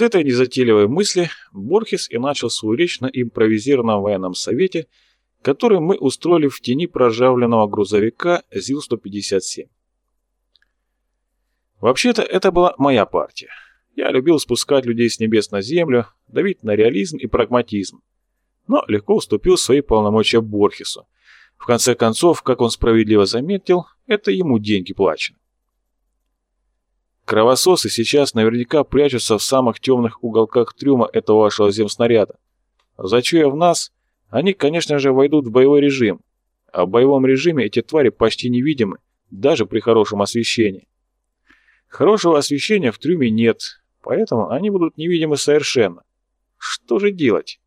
С этой незатейливой мысли Борхес и начал свою речь на импровизированном военном совете, который мы устроили в тени прожавленного грузовика ЗИЛ-157. Вообще-то это была моя партия. Я любил спускать людей с небес на землю, давить на реализм и прагматизм, но легко уступил свои полномочия Борхесу. В конце концов, как он справедливо заметил, это ему деньги плачены. Кровососы сейчас наверняка прячутся в самых темных уголках трюма этого вашего земснаряда. Зачуя в нас, они, конечно же, войдут в боевой режим, а в боевом режиме эти твари почти невидимы, даже при хорошем освещении. Хорошего освещения в трюме нет, поэтому они будут невидимы совершенно. Что же делать?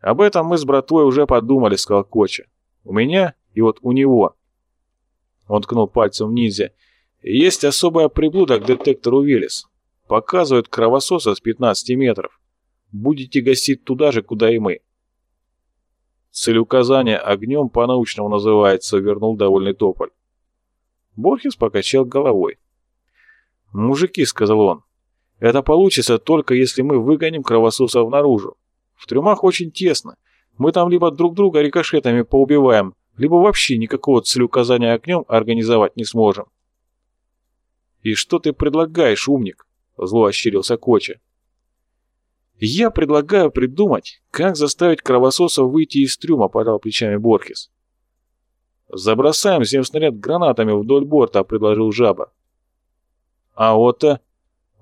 Об этом мы с братвой уже подумали, сказал Коча. У меня и вот у него. Он ткнул пальцем в ниндзя – есть особая приблуда к детектору Велес. Показывает кровососа с 15 метров. Будете гасить туда же, куда и мы. Целеуказание огнем по-научному называется, вернул довольный тополь. Борхес покачал головой. «Мужики», — сказал он, — «это получится только если мы выгоним кровососов наружу. В трюмах очень тесно. Мы там либо друг друга рикошетами поубиваем, либо вообще никакого целеуказания огнем организовать не сможем. «И что ты предлагаешь, умник?» — зло ощерился Коча. «Я предлагаю придумать, как заставить кровососов выйти из трюма», — пожал плечами Борхес. «Забросаем земснаряд гранатами вдоль борта», — предложил Жаба. «А вот-то?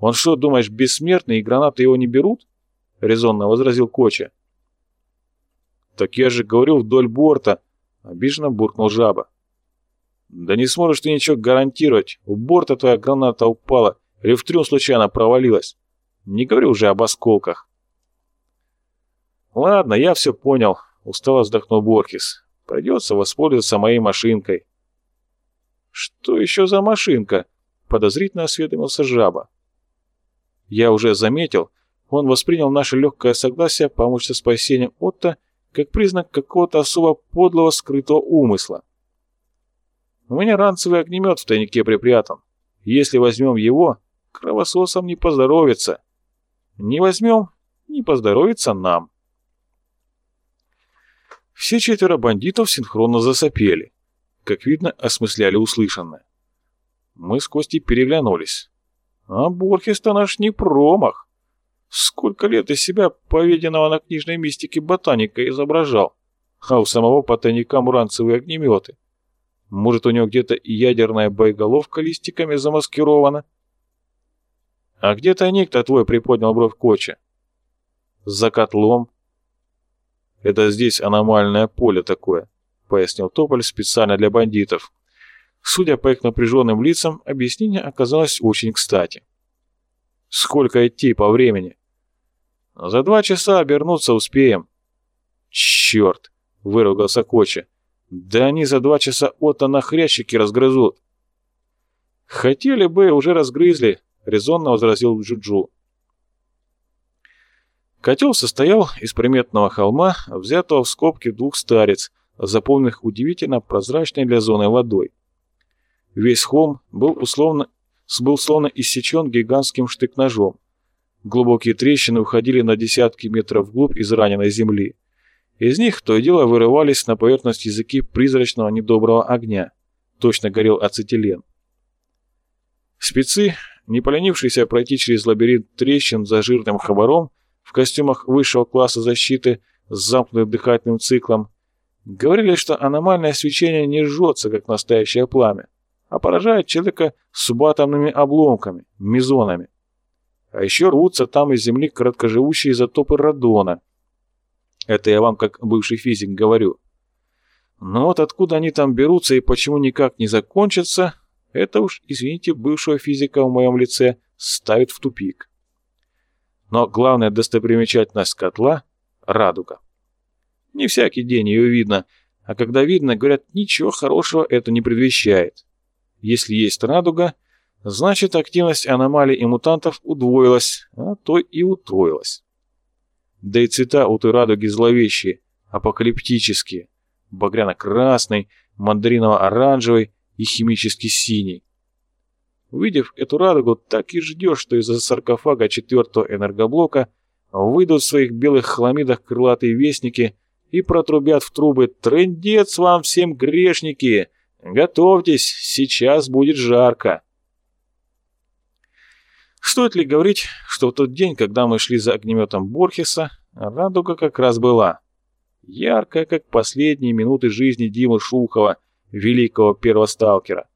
Он что, думаешь, бессмертный и гранаты его не берут?» — резонно возразил Коча. «Так я же говорю вдоль борта», — обиженно буркнул Жаба. «Да не сможешь ты ничего гарантировать. У борта твоя граната упала или в трюм случайно провалилась. Не говорю уже об осколках». «Ладно, я все понял», — устало вздохнул Борхес. «Придется воспользоваться моей машинкой». «Что еще за машинка?» — подозрительно осведомился жаба. Я уже заметил, он воспринял наше легкое согласие помочь со спасением Отто как признак какого-то особо подлого скрытого умысла. У меня ранцевый огнемет в тайнике припрятан. Если возьмем его, кровососам не поздоровится. Не возьмем, не поздоровится нам. Все четверо бандитов синхронно засопели. Как видно, осмысляли услышанное. Мы с Костей переглянулись. А Борхес-то наш не промах. Сколько лет из себя поведенного на книжной мистике ботаника изображал, а у самого по тайникам ранцевые огнеметы. Может, у него где-то и ядерная боеголовка листиками замаскирована? А где тайник-то твой приподнял бровь Коча? За котлом. Это здесь аномальное поле такое, пояснил Тополь специально для бандитов. Судя по их напряженным лицам, объяснение оказалось очень кстати. Сколько идти по времени? За два часа обернуться успеем. Черт, выругался Коча. Да они за два часа Отто на хрящики разгрызут. Хотели бы, уже разгрызли, резонно возразил Джуджу. Котел состоял из приметного холма, взятого в скобки двух старец, заполненных удивительно прозрачной для зоны водой. Весь холм был условно был словно иссечен гигантским штык-ножом. Глубокие трещины уходили на десятки метров вглубь израненной земли. Из них то и дело вырывались на поверхность языки призрачного недоброго огня. Точно горел ацетилен. Спецы, не поленившиеся пройти через лабиринт трещин за жирным хабаром, в костюмах высшего класса защиты с замкнутым дыхательным циклом, говорили, что аномальное свечение не жжется, как настоящее пламя, а поражает человека субатомными обломками, мезонами. А еще рвутся там из земли короткоживущие изотопы радона, это я вам как бывший физик говорю. Но вот откуда они там берутся и почему никак не закончатся, это уж, извините, бывшего физика в моем лице ставит в тупик. Но главная достопримечательность котла — радуга. Не всякий день ее видно, а когда видно, говорят, ничего хорошего это не предвещает. Если есть радуга, значит активность аномалий и мутантов удвоилась, а то и утроилась. Да и цвета у той радуги зловещие, апокалиптические. Багряно-красный, мандариново-оранжевый и химически синий. Увидев эту радугу, так и ждешь, что из-за саркофага четвертого энергоблока выйдут в своих белых хламидах крылатые вестники и протрубят в трубы «Трындец вам всем, грешники! Готовьтесь, сейчас будет жарко!» Стоит ли говорить, что в тот день, когда мы шли за огнеметом Борхеса, радуга как раз была. Яркая, как последние минуты жизни Димы Шухова, великого первосталкера.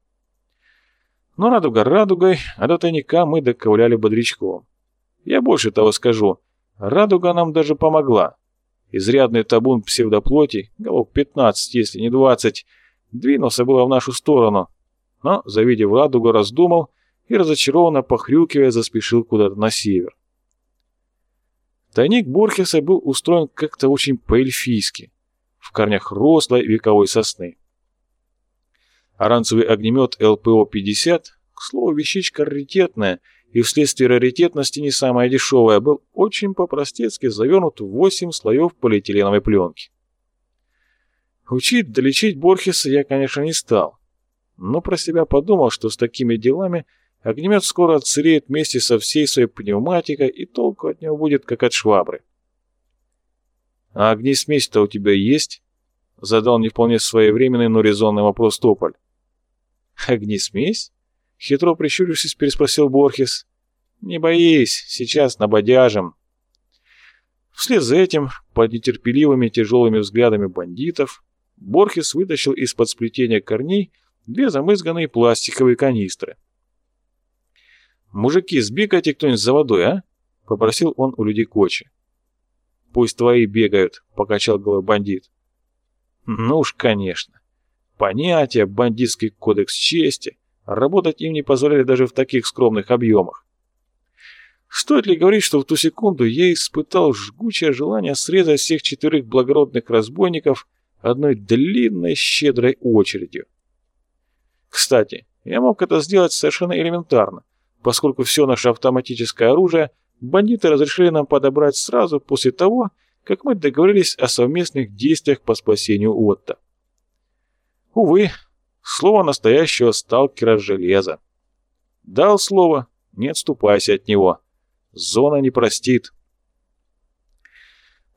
Но радуга радугой, а до тайника мы доковыляли бодрячком. Я больше того скажу, радуга нам даже помогла. Изрядный табун псевдоплоти, голов 15, если не 20, двинулся было в нашу сторону, но, завидев радугу, раздумал и, разочарованно похрюкивая, заспешил куда-то на север. Тайник Борхеса был устроен как-то очень по-эльфийски, в корнях рослой вековой сосны. Аранцевый огнемет ЛПО-50, к слову, вещичка раритетная и вследствие раритетности не самая дешевая, был очень по-простецки завернут в 8 слоев полиэтиленовой пленки. Учить долечить Борхеса я, конечно, не стал, но про себя подумал, что с такими делами огнемет скоро отсыреет вместе со всей своей пневматикой, и толку от него будет, как от швабры. «А огнесмесь-то у тебя есть?» — задал не вполне своевременный, но резонный вопрос Тополь. «Огнесмесь?» — хитро прищурившись, переспросил Борхес. «Не боись, сейчас набодяжим». Вслед за этим, под нетерпеливыми тяжелыми взглядами бандитов, Борхес вытащил из-под сплетения корней две замызганные пластиковые канистры. «Мужики, сбегайте кто-нибудь за водой, а?» — попросил он у людей Кочи. «Пусть твои бегают», — покачал головой бандит. «Ну уж, конечно. Понятия, бандитский кодекс чести, работать им не позволяли даже в таких скромных объемах. Стоит ли говорить, что в ту секунду я испытал жгучее желание срезать всех четверых благородных разбойников одной длинной щедрой очередью? Кстати, я мог это сделать совершенно элементарно, поскольку все наше автоматическое оружие бандиты разрешили нам подобрать сразу после того, как мы договорились о совместных действиях по спасению Отто. Увы, слово настоящего сталкера железа. Дал слово, не отступайся от него. Зона не простит.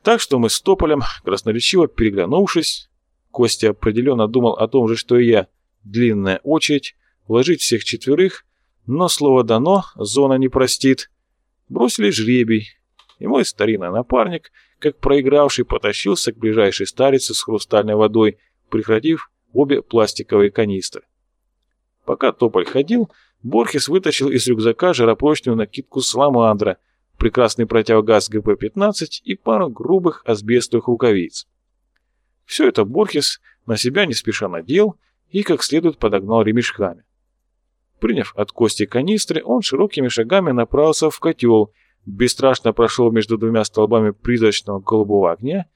Так что мы с Тополем, красноречиво переглянувшись, Костя определенно думал о том же, что и я, длинная очередь, вложить всех четверых, но слово дано, зона не простит. Бросили жребий, и мой старинный напарник, как проигравший, потащился к ближайшей старице с хрустальной водой, прекратив обе пластиковые канистры. Пока Тополь ходил, Борхес вытащил из рюкзака жаропрочную накидку «Саламандра», прекрасный противогаз ГП-15 и пару грубых асбестовых рукавиц. Все это Борхес на себя не спеша надел и как следует подогнал ремешками. Приняв от Кости канистры, он широкими шагами направился в котел, бесстрашно прошел между двумя столбами призрачного голубого огня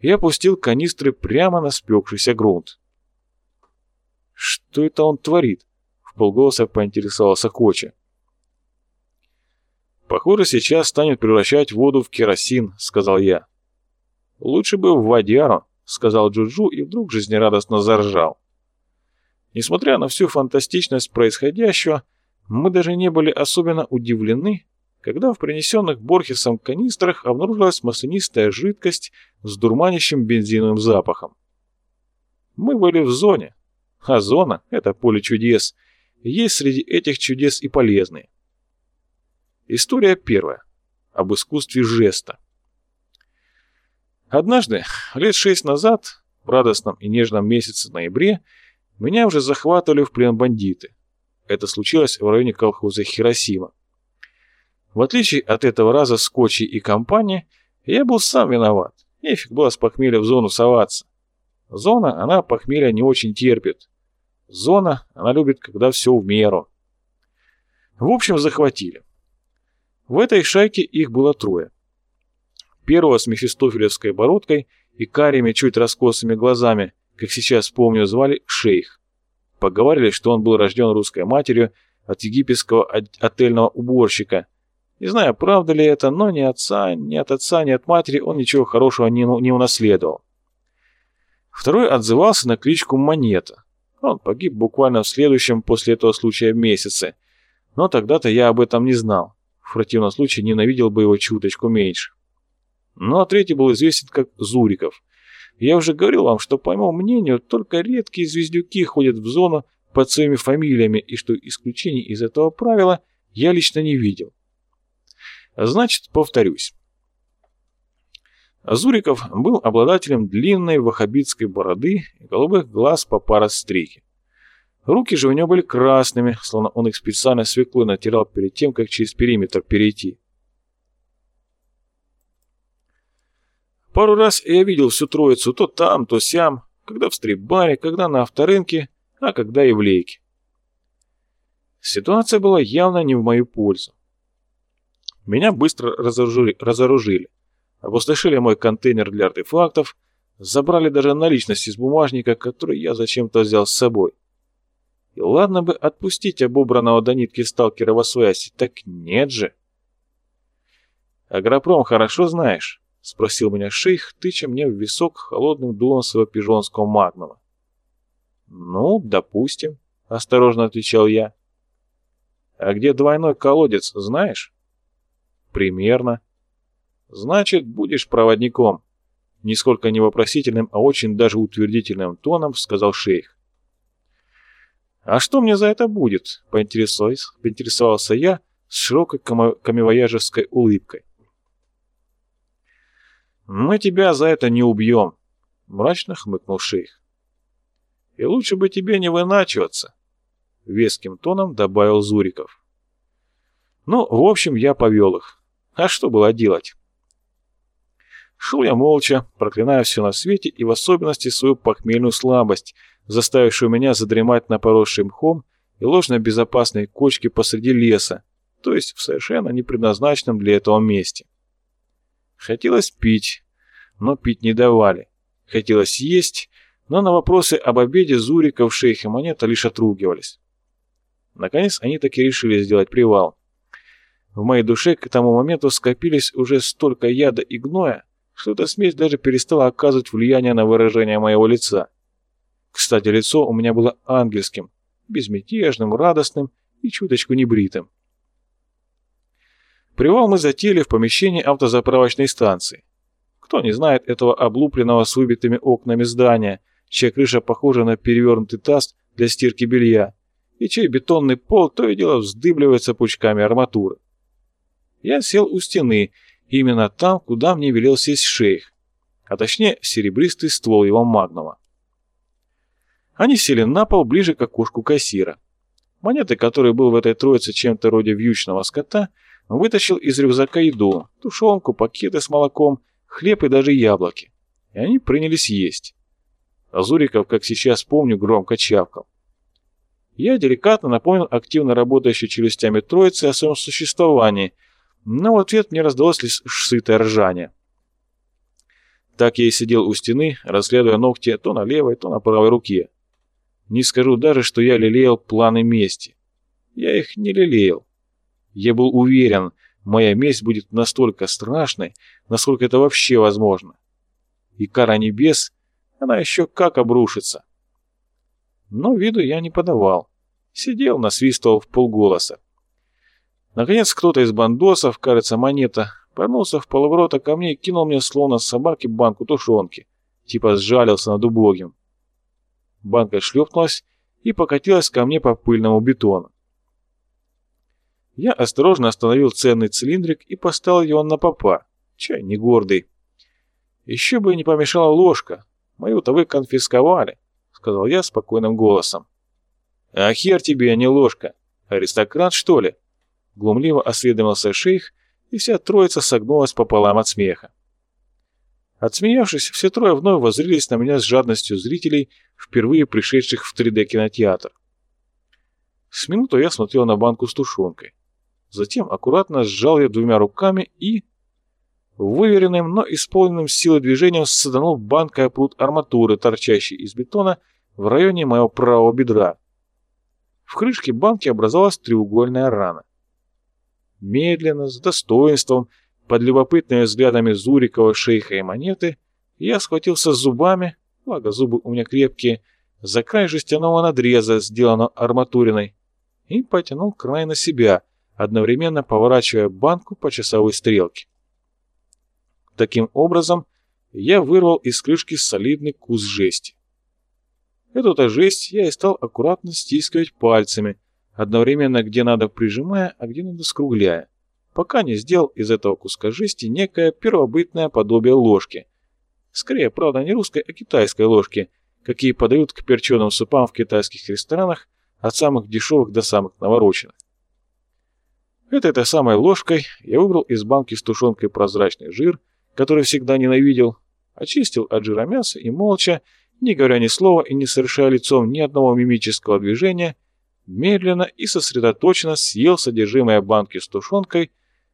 и опустил канистры прямо на спекшийся грунт. «Что это он творит?» — в полголоса поинтересовался Коча. «Похоже, сейчас станет превращать воду в керосин», — сказал я. «Лучше бы в водяру», — сказал Джуджу и вдруг жизнерадостно заржал. Несмотря на всю фантастичность происходящего, мы даже не были особенно удивлены, когда в принесенных Борхесом канистрах обнаружилась маслянистая жидкость с дурманящим бензиновым запахом. Мы были в зоне, а зона — это поле чудес. Есть среди этих чудес и полезные. История первая. Об искусстве жеста. Однажды, лет шесть назад, в радостном и нежном месяце ноябре, меня уже захватывали в плен бандиты. Это случилось в районе колхоза Хиросима. В отличие от этого раза с Кочи и компании, я был сам виноват. Нефиг было с похмелья в зону соваться. Зона, она похмелья не очень терпит. Зона, она любит, когда все в меру. В общем, захватили. В этой шайке их было трое. Первого с мефистофелевской бородкой и карими чуть раскосыми глазами, как сейчас помню, звали Шейх. Поговаривали, что он был рожден русской матерью от египетского отельного уборщика. Не знаю, правда ли это, но ни отца, ни от отца, ни от матери он ничего хорошего не, не унаследовал. Второй отзывался на кличку Монета. Он погиб буквально в следующем после этого случая месяце. Но тогда-то я об этом не знал. В противном случае ненавидел бы его чуточку меньше. Ну а третий был известен как Зуриков. Я уже говорил вам, что, по моему мнению, только редкие звездюки ходят в зону под своими фамилиями, и что исключений из этого правила я лично не видел. Значит, повторюсь. Зуриков был обладателем длинной вахабитской бороды и голубых глаз по парострихе. Руки же у него были красными, словно он их специально свеклой натирал перед тем, как через периметр перейти. Пару раз я видел всю троицу то там, то сям, когда в стрибаре, когда на авторынке, а когда и в лейке. Ситуация была явно не в мою пользу. Меня быстро разоружили, разоружили мой контейнер для артефактов, забрали даже наличность из бумажника, который я зачем-то взял с собой. И ладно бы отпустить обобранного до нитки сталкера во свояси, так нет же. «Агропром хорошо знаешь?» — спросил меня шейх, тыча мне в висок холодным дулом своего пижонского магнума. «Ну, допустим», — осторожно отвечал я. «А где двойной колодец, знаешь?» «Примерно», Значит, будешь проводником. Нисколько не вопросительным, а очень даже утвердительным тоном сказал шейх. «А что мне за это будет?» — поинтересовался я с широкой камевояжевской улыбкой. «Мы тебя за это не убьем», — мрачно хмыкнул шейх. «И лучше бы тебе не выначиваться», — веским тоном добавил Зуриков. Ну, в общем, я повел их. А что было делать? Шел я молча, проклиная все на свете и в особенности свою похмельную слабость, заставившую меня задремать на поросшей мхом и ложно безопасной кочке посреди леса, то есть в совершенно непредназначенном для этого месте. Хотелось пить, но пить не давали. Хотелось есть, но на вопросы об обеде Зуриков, шейх и монета лишь отругивались. Наконец они таки решили сделать привал. В моей душе к тому моменту скопились уже столько яда и гноя, что эта смесь даже перестала оказывать влияние на выражение моего лица. Кстати, лицо у меня было ангельским, безмятежным, радостным и чуточку небритым. Привал мы затеяли в помещении автозаправочной станции. Кто не знает этого облупленного с выбитыми окнами здания, чья крыша похожа на перевернутый таз для стирки белья, и чей бетонный пол то и дело вздыбливается пучками арматуры. Я сел у стены Именно там, куда мне велел сесть шейх, а точнее серебристый ствол его магнума. Они сели на пол ближе к окошку кассира. Монеты, который был в этой троице чем-то вроде вьючного скота, вытащил из рюкзака еду, тушенку, пакеты с молоком, хлеб и даже яблоки. И они принялись есть. Азуриков, как сейчас помню, громко чавкал. Я деликатно напомнил активно работающей челюстями троицы о своем существовании – но в ответ мне раздалось лишь сытое ржание. Так я и сидел у стены, разглядывая ногти то на левой, то на правой руке. Не скажу даже, что я лелеял планы мести. Я их не лелеял. Я был уверен, моя месть будет настолько страшной, насколько это вообще возможно. И кара небес, она еще как обрушится. Но виду я не подавал. Сидел, насвистывал в полголоса. Наконец кто-то из бандосов, кажется, монета, повернулся в полоборота ко мне и кинул мне словно с собаки банку тушенки. Типа сжалился над убогим. Банка шлепнулась и покатилась ко мне по пыльному бетону. Я осторожно остановил ценный цилиндрик и поставил его на попа. Чай не гордый. Еще бы не помешала ложка. Мою-то вы конфисковали, сказал я спокойным голосом. А хер тебе, а не ложка. Аристократ, что ли? Глумливо осведомился шейх, и вся троица согнулась пополам от смеха. Отсмеявшись, все трое вновь воззрились на меня с жадностью зрителей, впервые пришедших в 3D-кинотеатр. С минуту я смотрел на банку с тушенкой. Затем аккуратно сжал ее двумя руками и... Выверенным, но исполненным силой движением саданул банкой о арматуры, торчащей из бетона, в районе моего правого бедра. В крышке банки образовалась треугольная рана. Медленно, с достоинством, под любопытными взглядами Зурикова, шейха и монеты, я схватился зубами, благо зубы у меня крепкие, за край жестяного надреза, сделанного арматуриной, и потянул край на себя, одновременно поворачивая банку по часовой стрелке. Таким образом, я вырвал из крышки солидный кус жести. Эту-то жесть я и стал аккуратно стискивать пальцами, одновременно где надо прижимая, а где надо скругляя, пока не сделал из этого куска жести некое первобытное подобие ложки. Скорее, правда, не русской, а китайской ложки, какие подают к перченым супам в китайских ресторанах от самых дешевых до самых навороченных. Этой-то самой ложкой я выбрал из банки с тушенкой прозрачный жир, который всегда ненавидел, очистил от жира мясо и молча, не говоря ни слова и не совершая лицом ни одного мимического движения, медленно и сосредоточенно съел содержимое банки с тушенкой,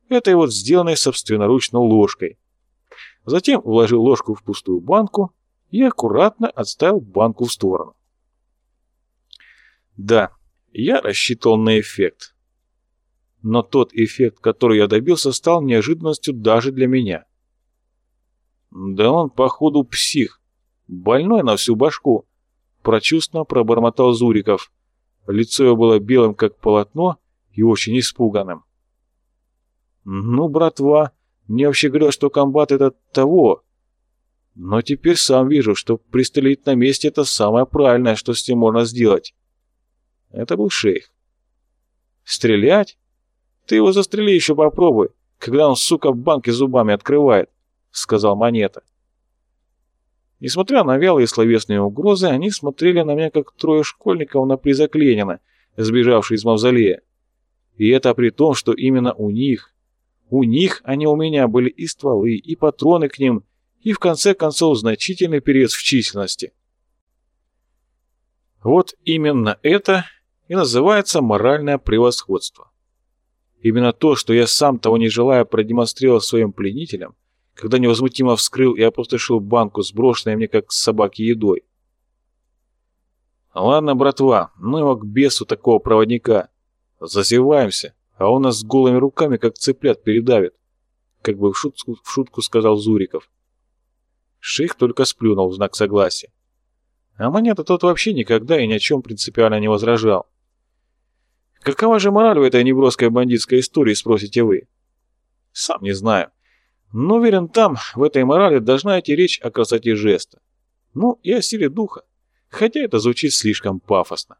этой вот сделанной собственноручно ложкой. Затем вложил ложку в пустую банку и аккуратно отставил банку в сторону. Да, я рассчитывал на эффект. Но тот эффект, который я добился, стал неожиданностью даже для меня. Да он, походу, псих, больной на всю башку, прочувственно пробормотал Зуриков. Лицо его было белым, как полотно, и очень испуганным. «Ну, братва, мне вообще говорил, что комбат это того. Но теперь сам вижу, что пристрелить на месте это самое правильное, что с ним можно сделать. Это был шейх. Стрелять? Ты его застрели еще попробуй, когда он, сука, в банке зубами открывает, сказал Монета. Несмотря на вялые словесные угрозы, они смотрели на меня, как трое школьников на призрак Ленина, сбежавшие из мавзолея. И это при том, что именно у них, у них, а не у меня, были и стволы, и патроны к ним, и в конце концов значительный перевес в численности. Вот именно это и называется моральное превосходство. Именно то, что я сам того не желая продемонстрировал своим пленителям, когда невозмутимо вскрыл и опустошил банку, сброшенной мне как собаки едой. Ладно, братва, ну его к бесу такого проводника. Зазеваемся, а он нас с голыми руками как цыплят передавит. Как бы в шутку, в шутку сказал Зуриков. Шейх только сплюнул в знак согласия. А монета тот вообще никогда и ни о чем принципиально не возражал. Какова же мораль в этой неброской бандитской истории, спросите вы? Сам не знаю. Но уверен, там, в этой морали, должна идти речь о красоте жеста. Ну и о силе духа. Хотя это звучит слишком пафосно.